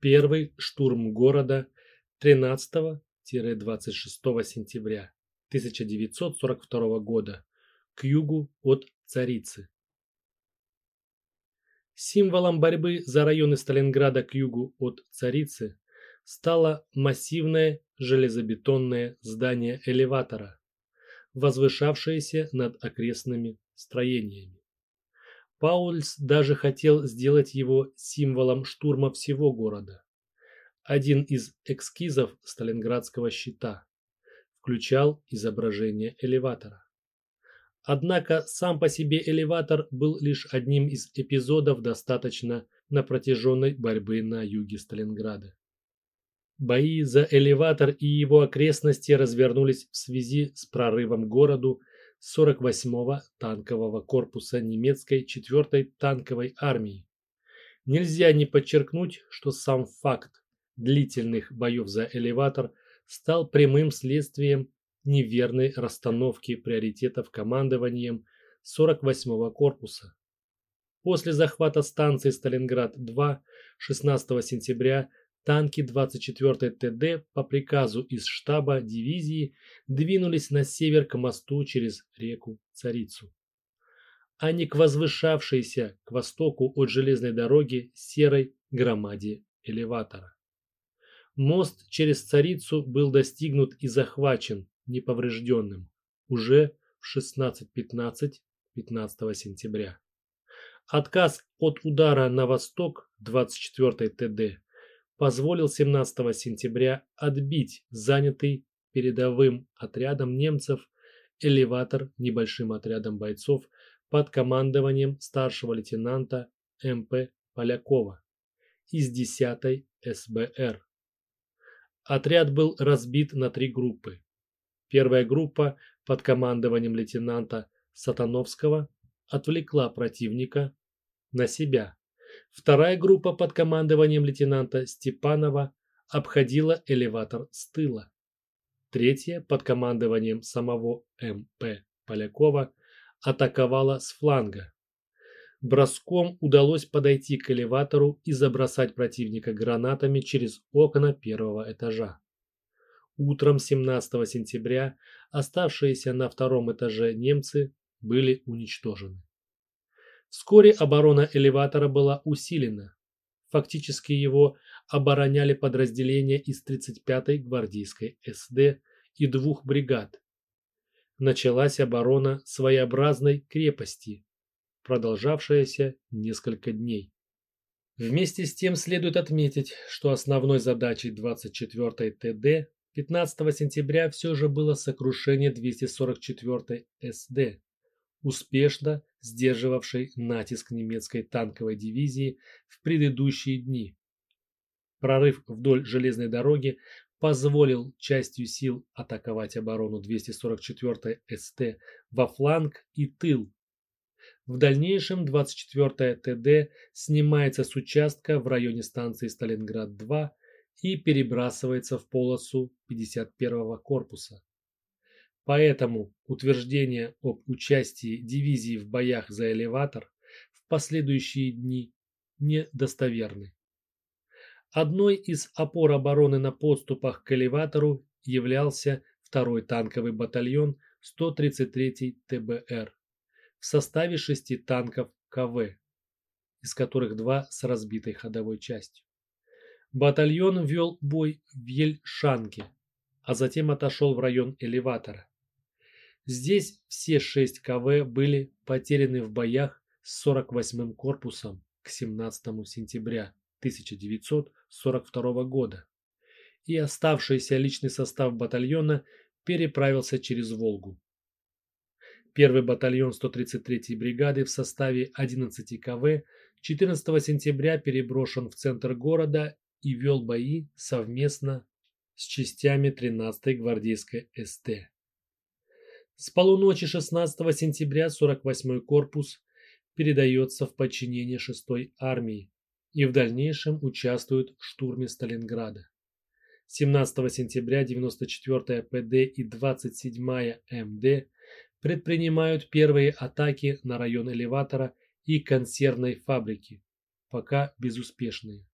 Первый штурм города 13-26 сентября 1942 года к югу от Царицы. Символом борьбы за районы Сталинграда к югу от Царицы стало массивное железобетонное здание элеватора, возвышавшееся над окрестными строениями. Паульс даже хотел сделать его символом штурма всего города. Один из эскизов Сталинградского щита включал изображение элеватора. Однако сам по себе элеватор был лишь одним из эпизодов достаточно напротяженной борьбы на юге Сталинграда. Бои за элеватор и его окрестности развернулись в связи с прорывом городу 48-го танкового корпуса немецкой 4-й танковой армии. Нельзя не подчеркнуть, что сам факт длительных боев за элеватор стал прямым следствием неверной расстановки приоритетов командованием 48-го корпуса. После захвата станции Сталинград-2 16 сентября танки 24-й ТД по приказу из штаба дивизии двинулись на север к мосту через реку Царицу, а не к возвышавшейся к востоку от железной дороги серой громаде элеватора. Мост через Царицу был достигнут и захвачен неповрежденным уже в 16.15 15 сентября. Отказ от удара на восток 24-й ТД позволил 17 сентября отбить занятый передовым отрядом немцев элеватор небольшим отрядом бойцов под командованием старшего лейтенанта МП Полякова из 10-й СБР. Отряд был разбит на три группы. Первая группа под командованием лейтенанта Сатановского отвлекла противника на себя. Вторая группа под командованием лейтенанта Степанова обходила элеватор с тыла. Третья под командованием самого М.П. Полякова атаковала с фланга. Броском удалось подойти к элеватору и забросать противника гранатами через окна первого этажа. Утром 17 сентября оставшиеся на втором этаже немцы были уничтожены. Вскоре оборона элеватора была усилена. Фактически его обороняли подразделения из 35-й гвардейской СД и двух бригад. Началась оборона своеобразной крепости, продолжавшаяся несколько дней. Вместе с тем следует отметить, что основной задачей 24-й ТД 15 сентября все же было сокрушение 244-й СД, успешно сдерживавшей натиск немецкой танковой дивизии в предыдущие дни. Прорыв вдоль железной дороги позволил частью сил атаковать оборону 244-й СТ во фланг и тыл. В дальнейшем 24-я ТД снимается с участка в районе станции Сталинград-2 и перебрасывается в полосу 51-го корпуса. Поэтому утверждения об участии дивизии в боях за элеватор в последующие дни недостоверны. Одной из опор обороны на подступах к элеватору являлся второй танковый батальон 133-й ТБР в составе шести танков КВ, из которых два с разбитой ходовой частью. Батальон вел бой в Ельшанке, а затем отошел в район элеватора. Здесь все шесть КВ были потеряны в боях с 48-м корпусом к 17 сентября 1942 года, и оставшийся личный состав батальона переправился через Волгу. Первый батальон 133-й бригады в составе 11 КВ 14 сентября переброшен в центр города и вел бои совместно с частями 13-й гвардейской СТ. С полуночи 16 сентября 48-й корпус передается в подчинение 6-й армии и в дальнейшем участвует в штурме Сталинграда. 17 сентября 94-я ПД и 27-я МД предпринимают первые атаки на район элеватора и консервной фабрики, пока безуспешные.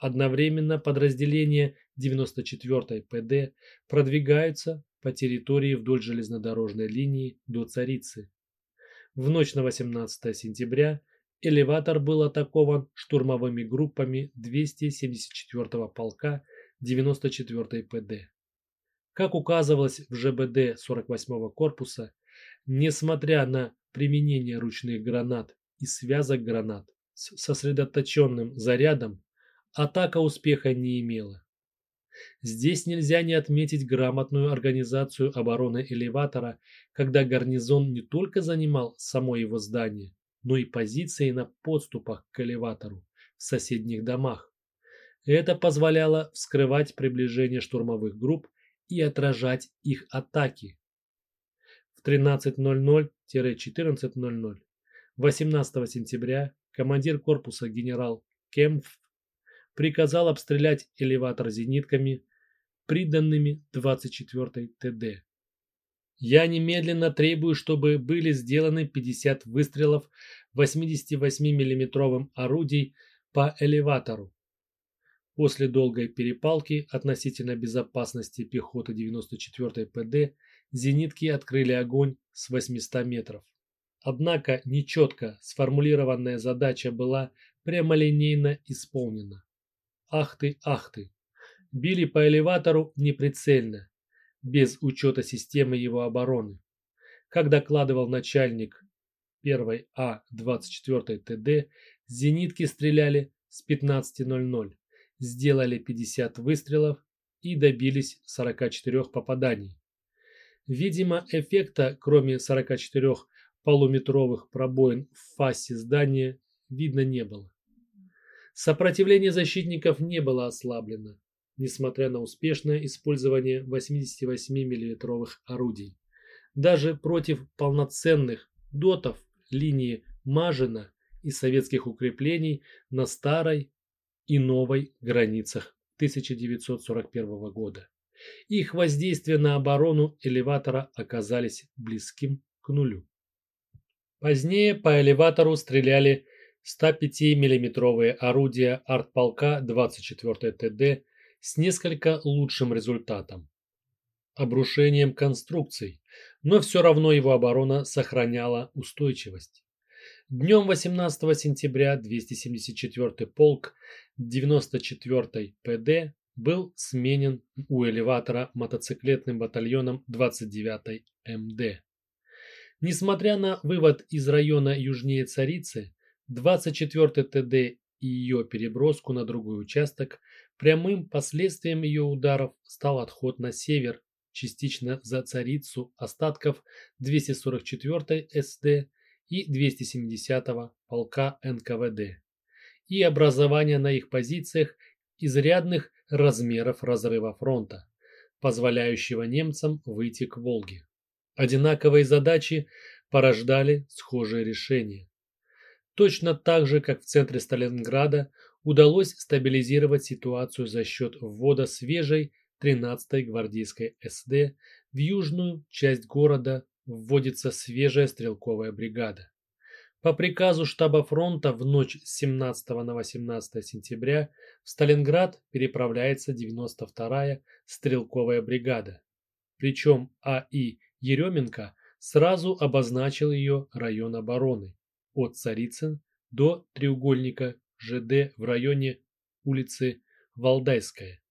Одновременно подразделения 94-й ПД продвигаются по территории вдоль железнодорожной линии до Царицы. В ночь на 18 сентября элеватор был атакован штурмовыми группами 274-го полка 94-й ПД. Как указывалось в ЖБД 48-го корпуса, несмотря на применение ручных гранат и связок гранат с сосредоточенным зарядом, атака успеха не имела. Здесь нельзя не отметить грамотную организацию обороны элеватора, когда гарнизон не только занимал само его здание, но и позиции на подступах к элеватору в соседних домах. Это позволяло вскрывать приближение штурмовых групп и отражать их атаки. В 13.00-14.00 18 сентября командир корпуса генерал Кемф приказал обстрелять элеватор зенитками, приданными 24-й ТД. Я немедленно требую, чтобы были сделаны 50 выстрелов 88 миллиметровым орудий по элеватору. После долгой перепалки относительно безопасности пехоты 94-й ПД зенитки открыли огонь с 800 метров. Однако нечетко сформулированная задача была прямолинейно исполнена. Ах ты, ах ты. Били по элеватору неприцельно, без учета системы его обороны. Как докладывал начальник 1 А-24 ТД, зенитки стреляли с 15.00, сделали 50 выстрелов и добились 44 попаданий. Видимо, эффекта, кроме 44 полуметровых пробоин в фасе здания, видно не было. Сопротивление защитников не было ослаблено, несмотря на успешное использование 88 миллиметровых орудий. Даже против полноценных дотов линии Мажина и советских укреплений на старой и новой границах 1941 года. Их воздействие на оборону элеватора оказались близким к нулю. Позднее по элеватору стреляли 105 миллиметровые орудия артполка 24 ТД с несколько лучшим результатом – обрушением конструкций, но все равно его оборона сохраняла устойчивость. Днем 18 сентября 274 полк 94 ПД был сменен у элеватора мотоциклетным батальоном 29 МД. Несмотря на вывод из района южнее Царицы, 24 ТД и ее переброску на другой участок, прямым последствием ее ударов стал отход на север, частично за царицу остатков 244 СД и 270 полка НКВД и образование на их позициях изрядных размеров разрыва фронта, позволяющего немцам выйти к Волге. Одинаковые задачи порождали схожие решения. Точно так же, как в центре Сталинграда, удалось стабилизировать ситуацию за счет ввода свежей 13-й гвардейской СД в южную часть города вводится свежая стрелковая бригада. По приказу штаба фронта в ночь с 17 на 18 сентября в Сталинград переправляется 92-я стрелковая бригада. Причем А.И. Еременко сразу обозначил ее район обороны от Царицын до треугольника ЖД в районе улицы Валдайская,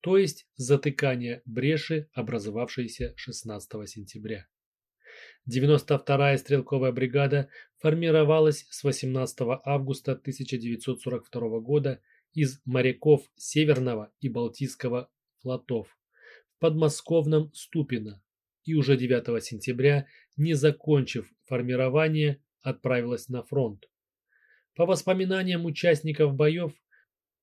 то есть затыкание бреши, образовавшейся 16 сентября. 92-я стрелковая бригада формировалась с 18 августа 1942 года из моряков Северного и Балтийского флотов в подмосковном Ступино и уже 9 сентября, не закончив формирование, отправилась на фронт. По воспоминаниям участников боев,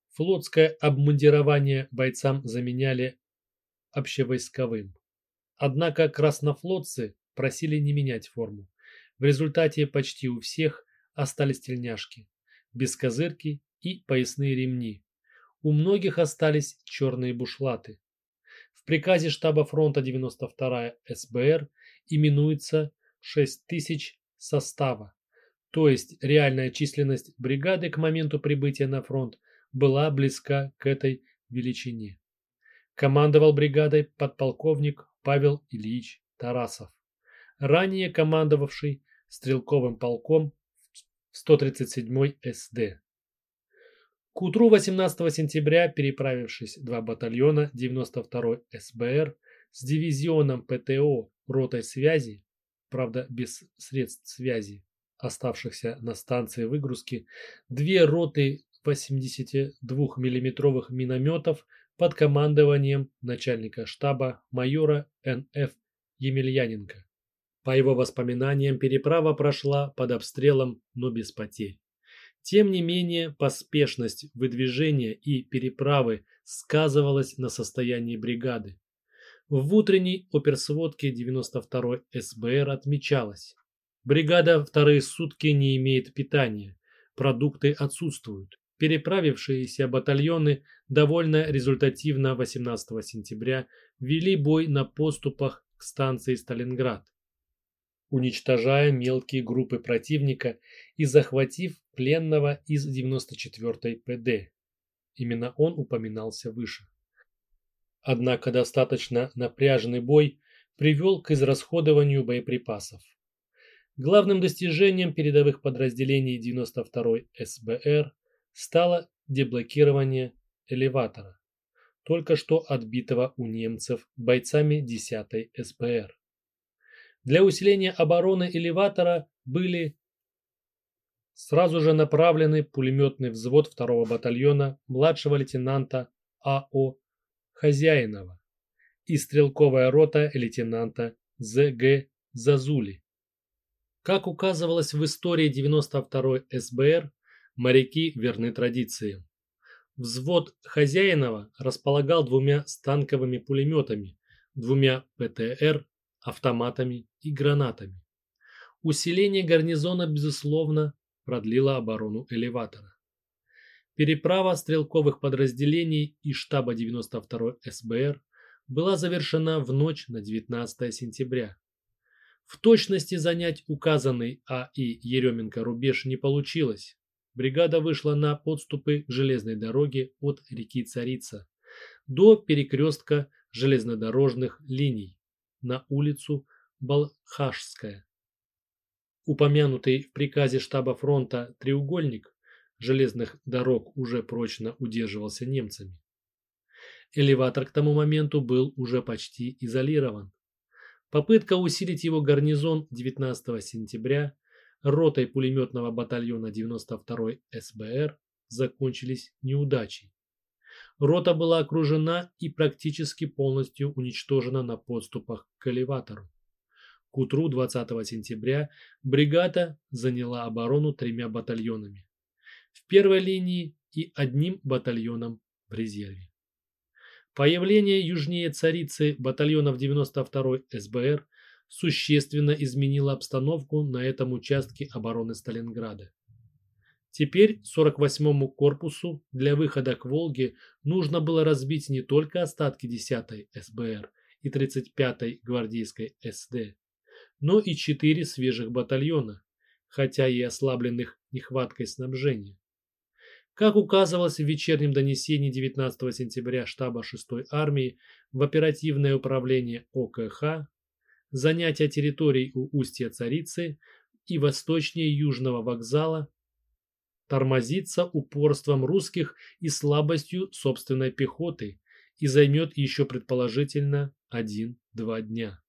флотское обмундирование бойцам заменяли общевойсковым. Однако краснофлотцы просили не менять форму. В результате почти у всех остались тельняшки, бескозырки и поясные ремни. У многих остались черные бушлаты. В приказе штаба фронта 92-я СБР именуется 6 тысяч состава, то есть реальная численность бригады к моменту прибытия на фронт была близка к этой величине. Командовал бригадой подполковник Павел Ильич Тарасов, ранее командовавший стрелковым полком 137-й СД. К утру 18 сентября, переправившись два батальона 92-й СБР с дивизионом ПТО ротой связи, правда без средств связи, оставшихся на станции выгрузки, две роты 82 миллиметровых минометов под командованием начальника штаба майора Н.Ф. Емельяненко. По его воспоминаниям, переправа прошла под обстрелом, но без потерь. Тем не менее, поспешность выдвижения и переправы сказывалась на состоянии бригады. В утренней оперсводке 92-й СБР отмечалось. Бригада вторые сутки не имеет питания, продукты отсутствуют. Переправившиеся батальоны довольно результативно 18 сентября вели бой на поступах к станции Сталинград уничтожая мелкие группы противника и захватив пленного из 94-й ПД. Именно он упоминался выше. Однако достаточно напряженный бой привел к израсходованию боеприпасов. Главным достижением передовых подразделений 92-й СБР стало деблокирование элеватора, только что отбитого у немцев бойцами 10-й СБР. Для усиления обороны элеватора были сразу же направлены пулеметный взвод 2-го батальона младшего лейтенанта А.О. Хозяинова и стрелковая рота лейтенанта З.Г. Зазули. Как указывалось в истории 92-й СБР, моряки верны традициям. Взвод Хозяинова располагал двумя станковыми пулеметами, двумя ПТР автоматами и гранатами. Усиление гарнизона, безусловно, продлило оборону элеватора. Переправа стрелковых подразделений и штаба 92 СБР была завершена в ночь на 19 сентября. В точности занять указанный А.И. Еременко рубеж не получилось. Бригада вышла на подступы железной дороге от реки Царица до перекрестка железнодорожных линий на улицу Балхашская. Упомянутый в приказе штаба фронта треугольник железных дорог уже прочно удерживался немцами. Элеватор к тому моменту был уже почти изолирован. Попытка усилить его гарнизон 19 сентября ротой пулеметного батальона 92-й СБР закончились неудачей. Рота была окружена и практически полностью уничтожена на подступах к элеватору. К утру 20 сентября бригада заняла оборону тремя батальонами. В первой линии и одним батальоном в резерве. Появление южнее царицы батальонов 92-й СБР существенно изменило обстановку на этом участке обороны Сталинграда. Теперь 48-му корпусу для выхода к Волге нужно было разбить не только остатки 10-й СБР и 35-й гвардейской СД, но и четыре свежих батальона, хотя и ослабленных нехваткой снабжения. Как указывалось в вечернем донесении 19 сентября штаба 6-й армии в оперативное управление ОКХ, занятие территорий у устья Царицы и восточнее Южного вокзала тормозится упорством русских и слабостью собственной пехоты и займет еще предположительно один-два дня.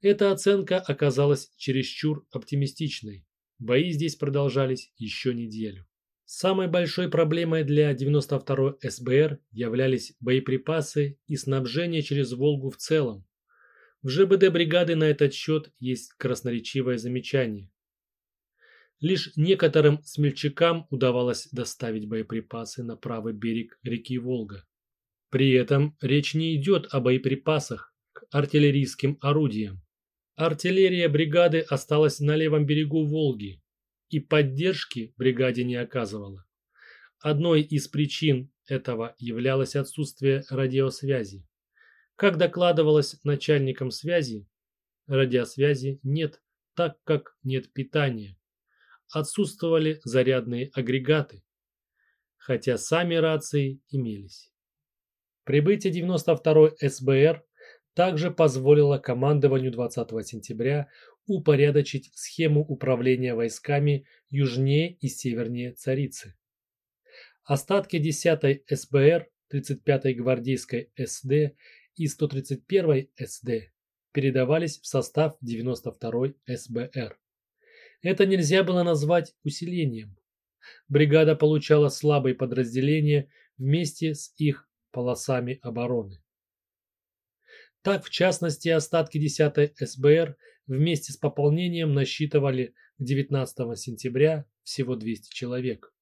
Эта оценка оказалась чересчур оптимистичной. Бои здесь продолжались еще неделю. Самой большой проблемой для 92-й СБР являлись боеприпасы и снабжение через Волгу в целом. В ЖБД бригады на этот счет есть красноречивое замечание. Лишь некоторым смельчакам удавалось доставить боеприпасы на правый берег реки Волга. При этом речь не идет о боеприпасах к артиллерийским орудиям. Артиллерия бригады осталась на левом берегу Волги и поддержки бригаде не оказывала. Одной из причин этого являлось отсутствие радиосвязи. Как докладывалось начальником связи, радиосвязи нет, так как нет питания отсутствовали зарядные агрегаты. хотя сами рации имелись. Прибытие 92-й СБР также позволило командованию 20 сентября упорядочить схему управления войсками южнее и севернее Царицы. Остатки 10-й СБР, 35-й гвардейской СД и 131-й СД передавались в состав 92-й СБР. Это нельзя было назвать усилением. Бригада получала слабые подразделения вместе с их полосами обороны. Так, в частности, остатки 10-й СБР вместе с пополнением насчитывали к 19 сентября всего 200 человек.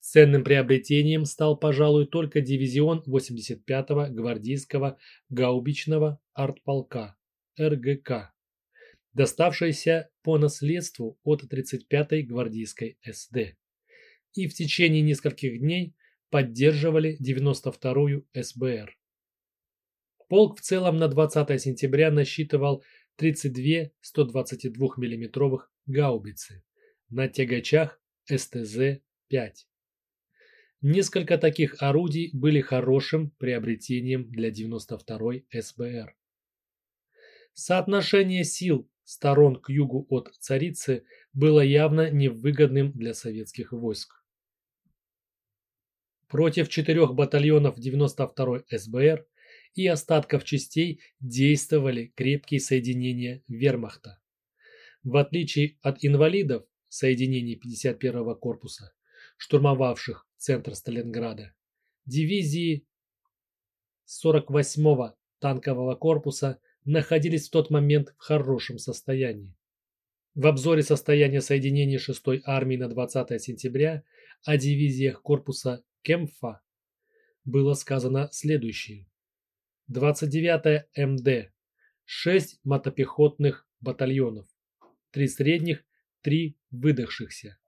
Ценным приобретением стал, пожалуй, только дивизион 85-го гвардейского гаубичного артполка РГК, доставшийся по наследству от 35-й гвардейской СД. И в течение нескольких дней поддерживали 92-ю СБР. Полк в целом на 20 сентября насчитывал 32 122 миллиметровых гаубицы на тягачах СТЗ-5. Несколько таких орудий были хорошим приобретением для 92-й СБР. Соотношение сил сторон к югу от Царицы было явно невыгодным для советских войск. Против четырех батальонов 92-й СБР и остатков частей действовали крепкие соединения вермахта. В отличие от инвалидов соединений 51-го корпуса, штурмовавших центр Сталинграда. Дивизии 48-го танкового корпуса находились в тот момент в хорошем состоянии. В обзоре состояния соединений 6-й армии на 20 сентября о дивизиях корпуса Кемфа было сказано следующее. 29 МД, 6 мотопехотных батальонов, 3 средних, 3 выдохшихся,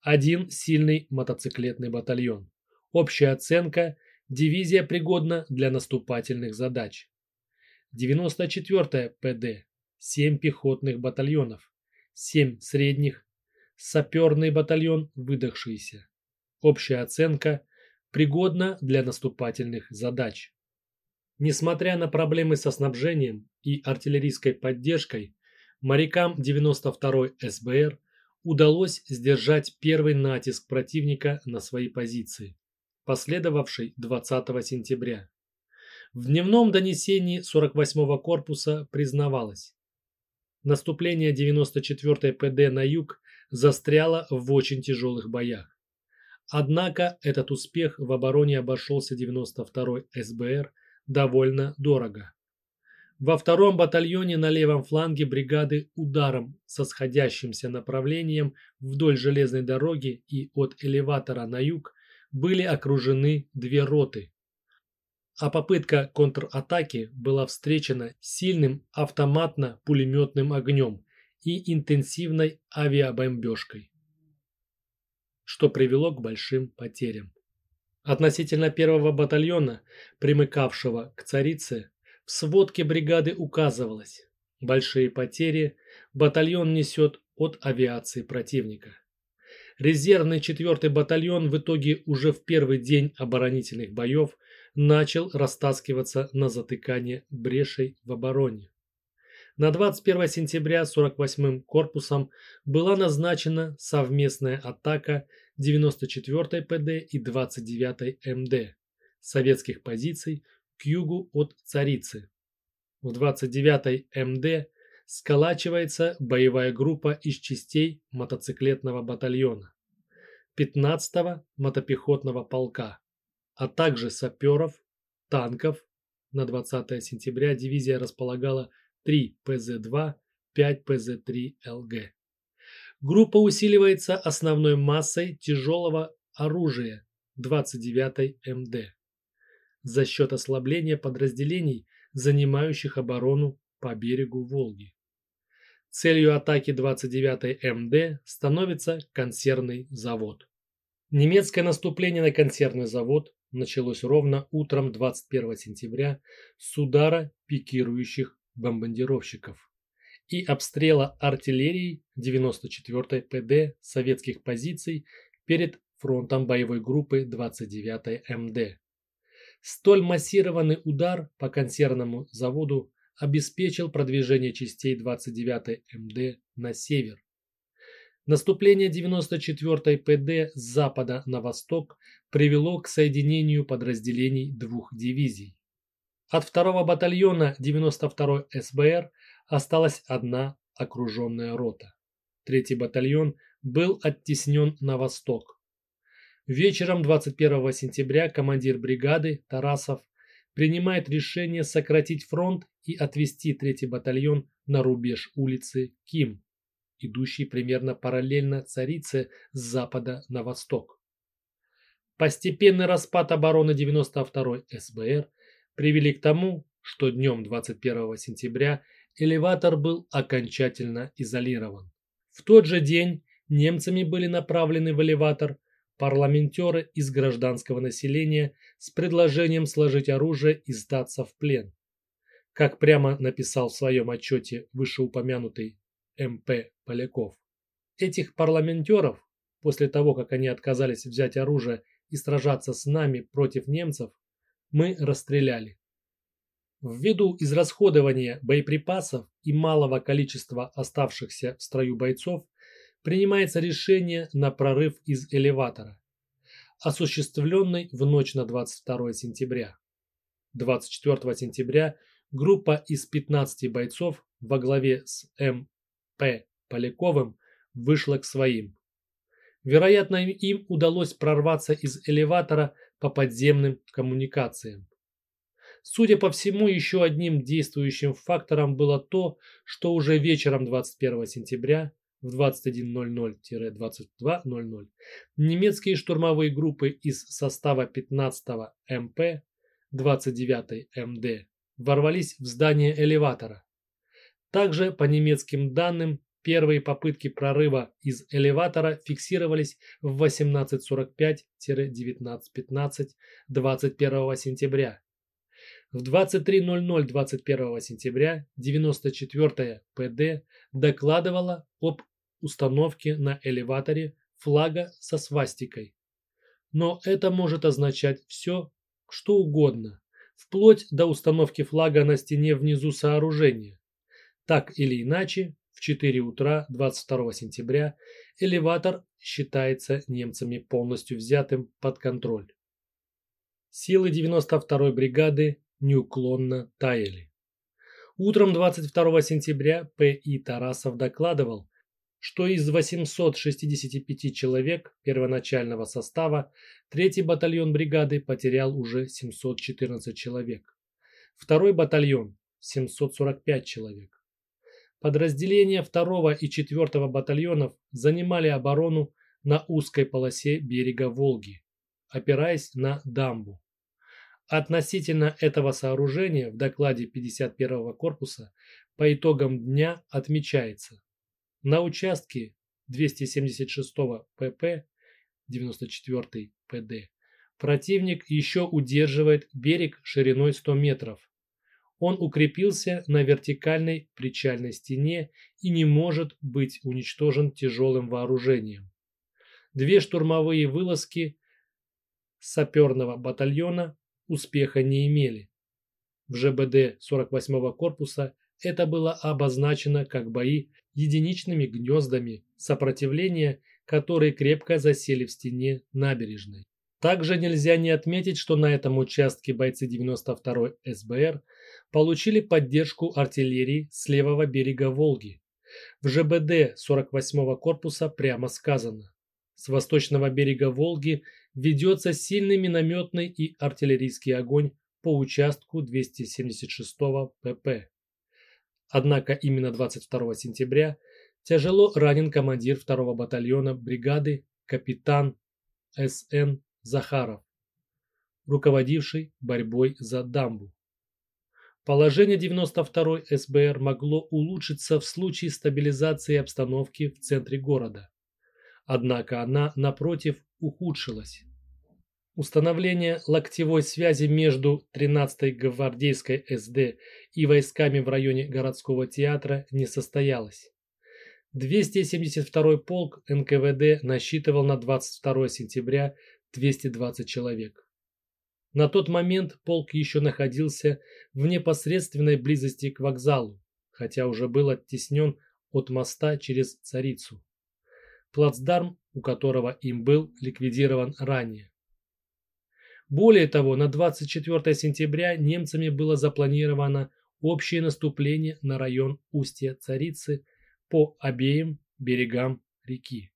один сильный мотоциклетный батальон. Общая оценка – дивизия пригодна для наступательных задач. 94-я ПД – 7 пехотных батальонов, 7 средних, саперный батальон выдохшийся. Общая оценка – пригодна для наступательных задач. Несмотря на проблемы со снабжением и артиллерийской поддержкой, морякам 92-й СБР удалось сдержать первый натиск противника на свои позиции, последовавший 20 сентября. В дневном донесении 48-го корпуса признавалось, наступление 94-й ПД на юг застряло в очень тяжелых боях. Однако этот успех в обороне обошелся 92-й СБР довольно дорого. Во втором батальоне на левом фланге бригады ударом со сходящимся направлением вдоль железной дороги и от элеватора на юг были окружены две роты. А попытка контратаки была встречена сильным автоматно-пулеметным огнем и интенсивной авиабомбежкой, что привело к большим потерям. Относительно первого батальона, примыкавшего к царице, в сводке бригады указывалось, большие потери батальон несет от авиации противника. Резервный 4-й батальон в итоге уже в первый день оборонительных боев начал растаскиваться на затыкание брешей в обороне. На 21 сентября 48-м корпусом была назначена совместная атака 94-й ПД и 29-й МД советских позиций к югу от Царицы. В 29-й МД сколачивается боевая группа из частей мотоциклетного батальона, 15-го мотопехотного полка, а также саперов, танков. На 20 сентября дивизия располагала 3 ПЗ-2, 5 ПЗ-3 ЛГ. Группа усиливается основной массой тяжелого оружия 29-й МД за счет ослабления подразделений, занимающих оборону по берегу Волги. Целью атаки 29-й МД становится консервный завод. Немецкое наступление на консервный завод началось ровно утром 21 сентября с удара пикирующих бомбардировщиков и обстрела артиллерией 94-й ПД советских позиций перед фронтом боевой группы 29-й МД. Столь массированный удар по консервному заводу обеспечил продвижение частей 29-й МД на север. Наступление 94-й ПД с запада на восток привело к соединению подразделений двух дивизий. От 2-го батальона 92-й СБР осталась одна окруженная рота. Третий батальон был оттеснен на восток. Вечером 21 сентября командир бригады Тарасов принимает решение сократить фронт и отвести третий батальон на рубеж улицы Ким, идущий примерно параллельно Царице с запада на восток. Постепенный распад обороны 92-й СБР привели к тому, что днем 21 сентября элеватор был окончательно изолирован. В тот же день немцами были направлены в элеватор парламентеры из гражданского населения с предложением сложить оружие и сдаться в плен. Как прямо написал в своем отчете вышеупомянутый МП Поляков. Этих парламентеров, после того, как они отказались взять оружие и сражаться с нами против немцев, мы расстреляли. Ввиду израсходования боеприпасов и малого количества оставшихся в строю бойцов, принимается решение на прорыв из элеватора, осуществленный в ночь на 22 сентября. 24 сентября группа из 15 бойцов во главе с М.П. Поляковым вышла к своим. Вероятно, им удалось прорваться из элеватора по подземным коммуникациям. Судя по всему, еще одним действующим фактором было то, что уже вечером 21 сентября в 21.00-22.00 немецкие штурмовые группы из состава 15 МП 29 МД ворвались в здание элеватора. Также, по немецким данным, первые попытки прорыва из элеватора фиксировались в 18.45-19.15 21 сентября. В 23.00 21 сентября 94-я ПД докладывала об установке на элеваторе флага со свастикой. Но это может означать все, что угодно, вплоть до установки флага на стене внизу сооружения. Так или иначе, в 4 утра 22 сентября элеватор считается немцами полностью взятым под контроль. Силы 92-й бригады неуклонно таяли. Утром 22 сентября П.И. Тарасов докладывал, что из 865 человек первоначального состава 3-й батальон бригады потерял уже 714 человек. Второй батальон – 745 человек. Подразделения 2 и 4 батальонов занимали оборону на узкой полосе берега Волги, опираясь на дамбу. Относительно этого сооружения в докладе 51-го корпуса по итогам дня отмечается. На участке 276-го ПП 94-й ПД противник еще удерживает берег шириной 100 метров. Он укрепился на вертикальной причальной стене и не может быть уничтожен тяжелым вооружением. Две штурмовые вылазки саперного батальона успеха не имели. В ЖБД 48-го корпуса это было обозначено как бои единичными гнездами сопротивления, которые крепко засели в стене набережной. Также нельзя не отметить, что на этом участке бойцы 92-й СБР получили поддержку артиллерии с левого берега Волги. В ЖБД 48-го корпуса прямо сказано. С восточного берега Волги ведется сильный минометный и артиллерийский огонь по участку 276-го ПП. Однако именно 22 сентября тяжело ранен командир 2-го батальона бригады капитан С.Н. Захаров, руководивший борьбой за дамбу. Положение 92-й СБР могло улучшиться в случае стабилизации обстановки в центре города. Однако она, напротив, ухудшилась. Установление локтевой связи между 13-й гвардейской СД и войсками в районе городского театра не состоялось. 272-й полк НКВД насчитывал на 22 сентября 220 человек. На тот момент полк еще находился в непосредственной близости к вокзалу, хотя уже был оттеснен от моста через Царицу, плацдарм у которого им был ликвидирован ранее. Более того, на 24 сентября немцами было запланировано общее наступление на район устья Царицы по обеим берегам реки.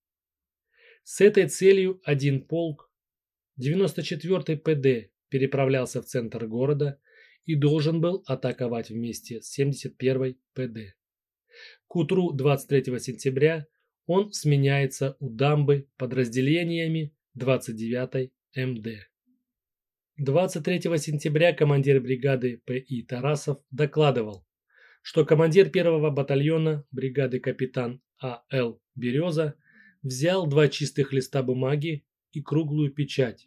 С этой целью один полк, 94-й ПД, переправлялся в центр города и должен был атаковать вместе с 71-й ПД. К утру 23 сентября он сменяется у дамбы подразделениями 29-й МД. 23 сентября командир бригады П.И. Тарасов докладывал, что командир первого батальона бригады капитан А.Л. Береза взял два чистых листа бумаги и круглую печать,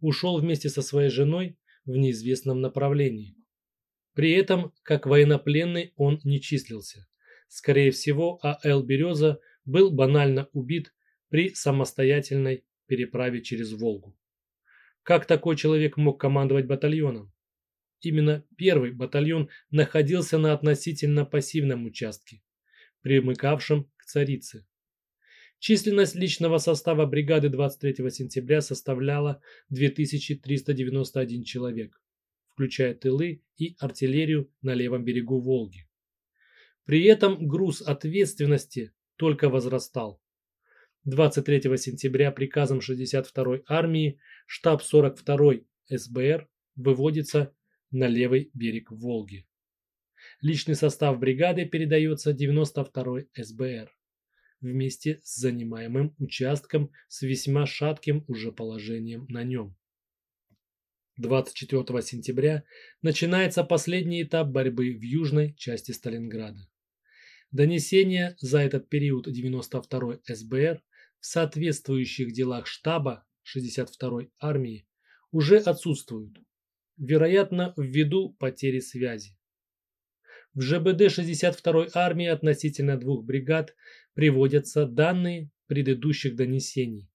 ушел вместе со своей женой в неизвестном направлении. При этом, как военнопленный, он не числился. Скорее всего, А.Л. Береза был банально убит при самостоятельной переправе через Волгу. Как такой человек мог командовать батальоном? Именно первый батальон находился на относительно пассивном участке, примыкавшем к царице. Численность личного состава бригады 23 сентября составляла 2391 человек, включая тылы и артиллерию на левом берегу Волги. При этом груз ответственности только возрастал. 23 сентября приказом 62-й армии штаб 42-й СБР выводится на левый берег Волги. Личный состав бригады передается 92-й СБР вместе с занимаемым участком с весьма шатким уже положением на нем. 24 сентября начинается последний этап борьбы в южной части Сталинграда. Донесения за этот период 92-й СБР в соответствующих делах штаба 62-й армии уже отсутствуют, вероятно, ввиду потери связи. В ЖБД 62-й армии относительно двух бригад приводятся данные предыдущих донесений.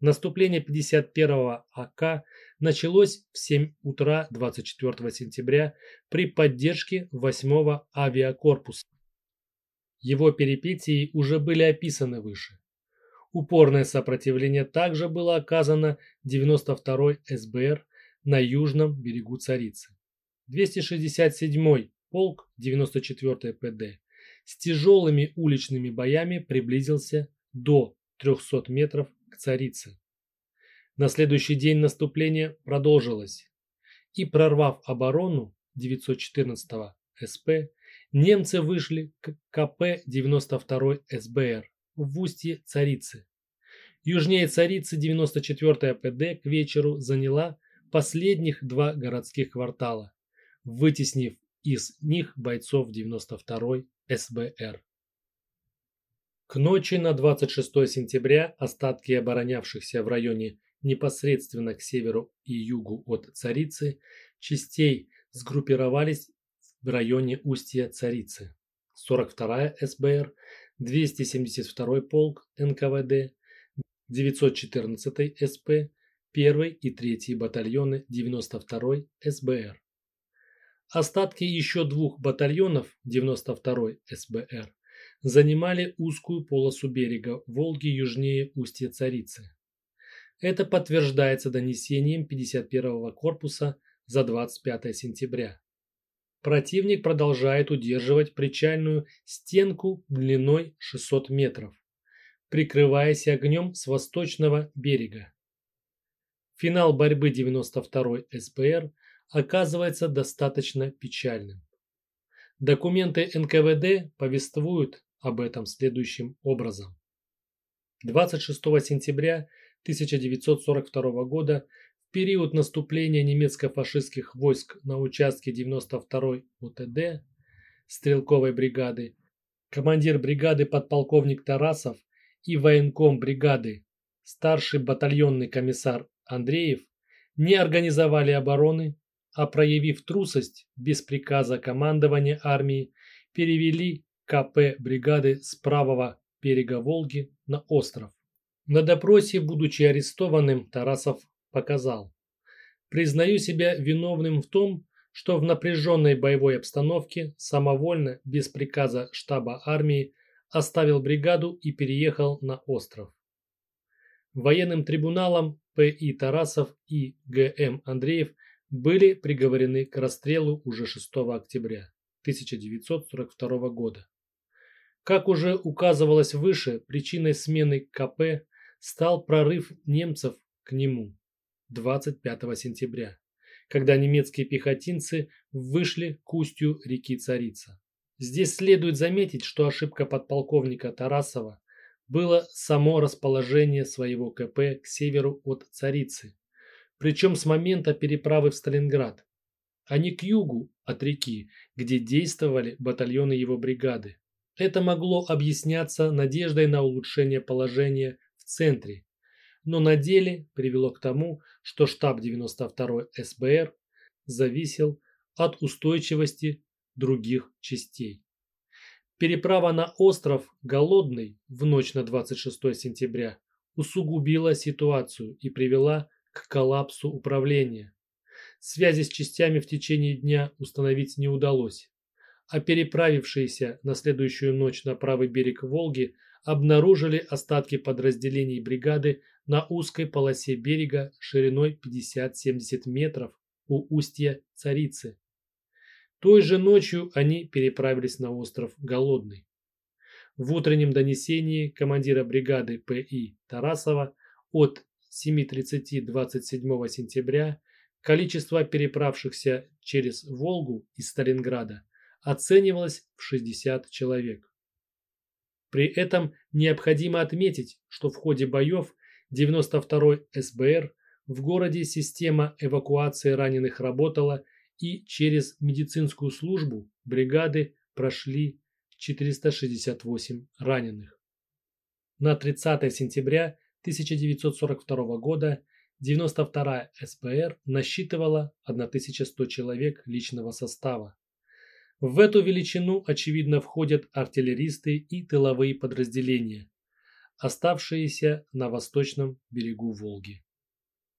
Наступление 51-го АК началось в 7 утра 24 сентября при поддержке 8-го авиакорпуса. Его перипетии уже были описаны выше. Упорное сопротивление также было оказано 92-й СБР на южном берегу Царицы. 267-й полк 94-й ПД с тяжелыми уличными боями приблизился до 300 метров к Царице. На следующий день наступление продолжилось, и прорвав оборону 914-го СП, немцы вышли к КП 92-й СБР в устье Царицы. Южнее Царицы 94-я ПД к вечеру заняла последних два городских квартала, вытеснив из них бойцов 92-й СБР. К ночи на 26 сентября остатки оборонявшихся в районе непосредственно к северу и югу от Царицы частей сгруппировались в районе устья Царицы. 42-я СБР 272 полк НКВД, 914 СП, 1 и 3 батальоны 92 СБР. Остатки еще двух батальонов 92 СБР занимали узкую полосу берега Волги южнее устья Царицы. Это подтверждается донесением 51-го корпуса за 25 сентября. Противник продолжает удерживать причальную стенку длиной 600 метров, прикрываясь огнем с восточного берега. Финал борьбы 92-й СПР оказывается достаточно печальным. Документы НКВД повествуют об этом следующим образом. 26 сентября 1942 года период наступления немецко-фашистских войск на участке 92-й УТД стрелковой бригады, командир бригады подполковник Тарасов и военком бригады старший батальонный комиссар Андреев не организовали обороны, а проявив трусость без приказа командования армии, перевели КП бригады с правого берега Волги на остров. На допросе, будучи арестованным, Тарасов показал. «Признаю себя виновным в том, что в напряженной боевой обстановке самовольно, без приказа штаба армии, оставил бригаду и переехал на остров. Военным трибуналом П.И. Тарасов и Г.М. Андреев были приговорены к расстрелу уже 6 октября 1942 года. Как уже указывалось выше, причиной смены КП стал прорыв немцев к нему 25 сентября, когда немецкие пехотинцы вышли к устью реки Царица. Здесь следует заметить, что ошибка подполковника Тарасова было само расположение своего КП к северу от Царицы, причем с момента переправы в Сталинград, а не к югу от реки, где действовали батальоны его бригады. Это могло объясняться надеждой на улучшение положения в центре, но на деле привело к тому, что штаб 92 СБР зависел от устойчивости других частей. Переправа на остров Голодный в ночь на 26 сентября усугубила ситуацию и привела к коллапсу управления. Связи с частями в течение дня установить не удалось, а переправившиеся на следующую ночь на правый берег Волги обнаружили остатки подразделений бригады на узкой полосе берега шириной 50-70 метров у устья Царицы. Той же ночью они переправились на остров Голодный. В утреннем донесении командира бригады П.И. Тарасова от 7.30 27 сентября количество переправшихся через Волгу из Сталинграда оценивалось в 60 человек. При этом необходимо отметить, что в ходе боев 92-й СБР в городе система эвакуации раненых работала и через медицинскую службу бригады прошли 468 раненых. На 30 сентября 1942 года 92-я СПР насчитывала 1100 человек личного состава. В эту величину, очевидно, входят артиллеристы и тыловые подразделения, оставшиеся на восточном берегу Волги.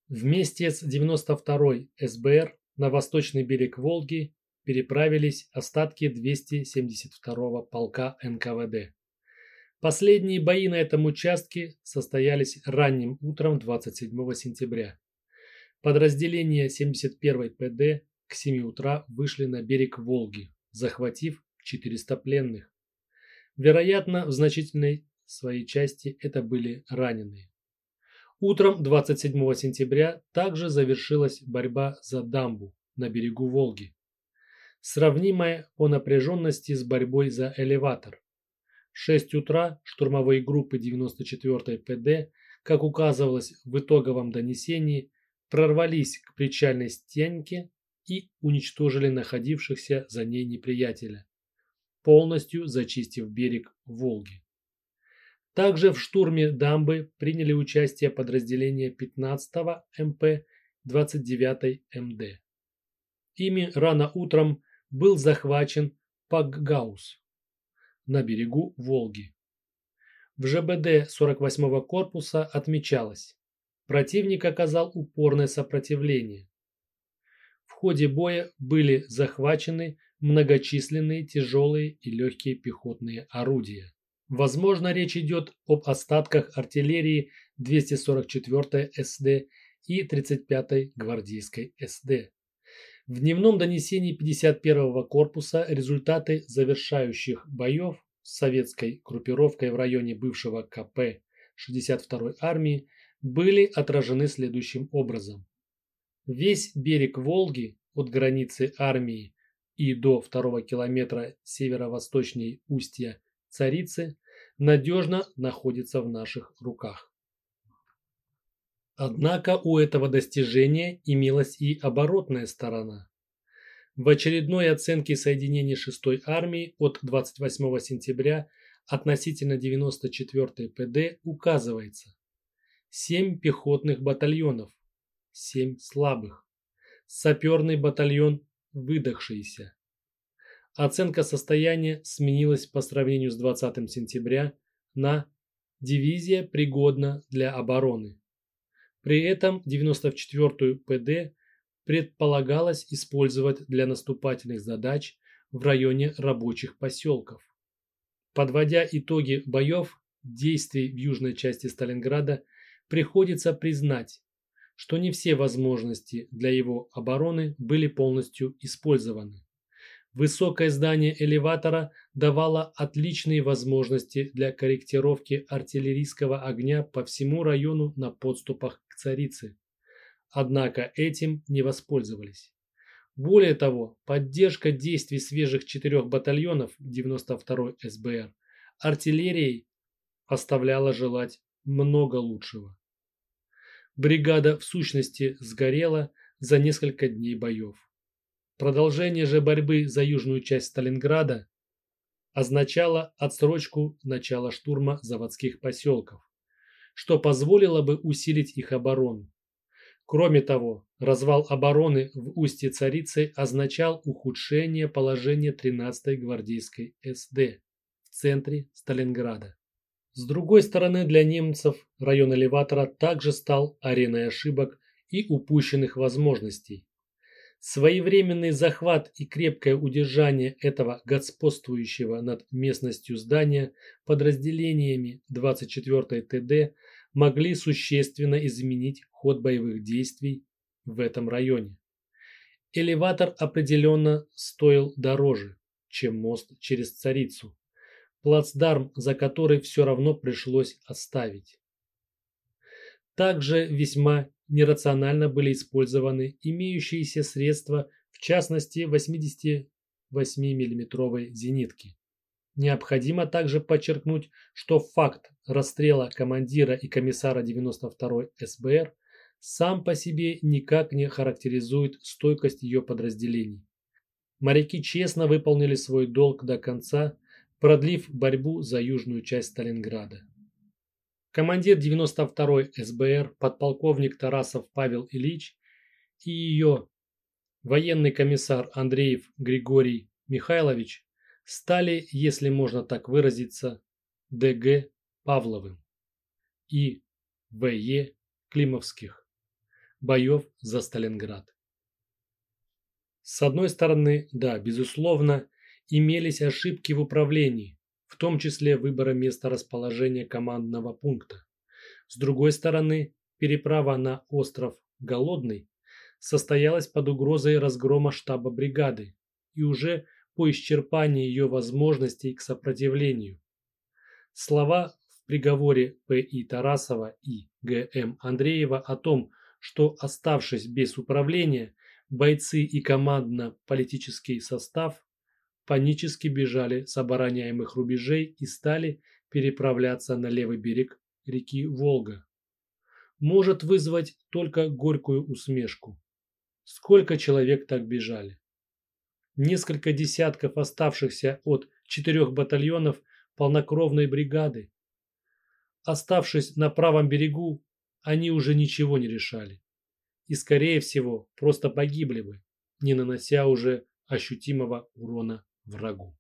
Вместе с 92-й СБР на восточный берег Волги переправились остатки 272-го полка НКВД. Последние бои на этом участке состоялись ранним утром 27 сентября. Подразделения 71-й ПД к 7 утра вышли на берег Волги, захватив 400 пленных. Вероятно, в значительной своей части это были раненые. Утром 27 сентября также завершилась борьба за дамбу на берегу Волги, сравнимая по напряженности с борьбой за элеватор. В 6 утра штурмовые группы 94-й ПД, как указывалось в итоговом донесении, прорвались к причальной стенке и уничтожили находившихся за ней неприятеля, полностью зачистив берег Волги. Также в штурме дамбы приняли участие подразделения 15-го МП 29-й МД. Ими рано утром был захвачен Пакгаус на берегу Волги. В ЖБД 48-го корпуса отмечалось, противник оказал упорное сопротивление. В ходе боя были захвачены многочисленные тяжелые и легкие пехотные орудия. Возможно, речь идет об остатках артиллерии 244-й СД и 35-й гвардейской СД. В дневном донесении 51-го корпуса результаты завершающих боев с советской группировкой в районе бывшего КП 62-й армии были отражены следующим образом. Весь берег Волги от границы армии и до второго километра северо-восточней устья царицы надежно находится в наших руках. Однако у этого достижения имелась и оборотная сторона. В очередной оценке соединений 6-й армии от 28 сентября относительно 94-й ПД указывается 7 пехотных батальонов, 7 слабых, саперный батальон выдохшийся, Оценка состояния сменилась по сравнению с 20 сентября на «Дивизия пригодна для обороны». При этом 94-ю ПД предполагалось использовать для наступательных задач в районе рабочих поселков. Подводя итоги боев, действий в южной части Сталинграда, приходится признать, что не все возможности для его обороны были полностью использованы. Высокое здание элеватора давало отличные возможности для корректировки артиллерийского огня по всему району на подступах к царице. Однако этим не воспользовались. Более того, поддержка действий свежих четырех батальонов 92-й СБР артиллерией оставляла желать много лучшего. Бригада в сущности сгорела за несколько дней боев. Продолжение же борьбы за южную часть Сталинграда означало отсрочку начала штурма заводских поселков, что позволило бы усилить их оборону. Кроме того, развал обороны в устье Царицы означал ухудшение положения 13-й гвардейской СД в центре Сталинграда. С другой стороны, для немцев район элеватора также стал ареной ошибок и упущенных возможностей. Своевременный захват и крепкое удержание этого господствующего над местностью здания подразделениями 24-й ТД могли существенно изменить ход боевых действий в этом районе. Элеватор определенно стоил дороже, чем мост через Царицу плацдарм, за который все равно пришлось оставить. Также весьма нерационально были использованы имеющиеся средства, в частности 88 миллиметровой зенитки. Необходимо также подчеркнуть, что факт расстрела командира и комиссара 92-й СБР сам по себе никак не характеризует стойкость ее подразделений. Моряки честно выполнили свой долг до конца продлив борьбу за южную часть Сталинграда. Командир 92-й СБР подполковник Тарасов Павел Ильич и ее военный комиссар Андреев Григорий Михайлович стали, если можно так выразиться, ДГ Павловым и В.Е. Климовских боев за Сталинград. С одной стороны, да, безусловно, имелись ошибки в управлении, в том числе выбора места расположения командного пункта. С другой стороны, переправа на остров Голодный состоялась под угрозой разгрома штаба бригады и уже по исчерпании ее возможностей к сопротивлению. Слова в приговоре П.И. Тарасова и Г.М. Андреева о том, что оставшись без управления, бойцы и командно-политический состав панически бежали с обороняемых рубежей и стали переправляться на левый берег реки Волга. Может вызвать только горькую усмешку. Сколько человек так бежали? Несколько десятков оставшихся от четырех батальонов полнокровной бригады. Оставшись на правом берегу, они уже ничего не решали. И, скорее всего, просто погибли бы, не нанося уже ощутимого урона врагу.